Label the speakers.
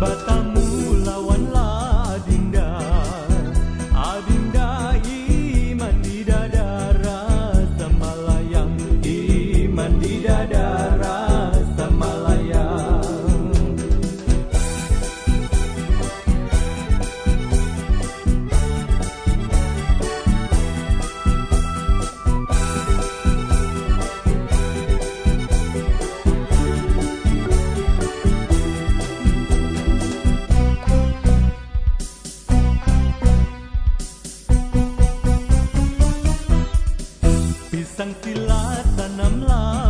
Speaker 1: but Sang tila tanamlah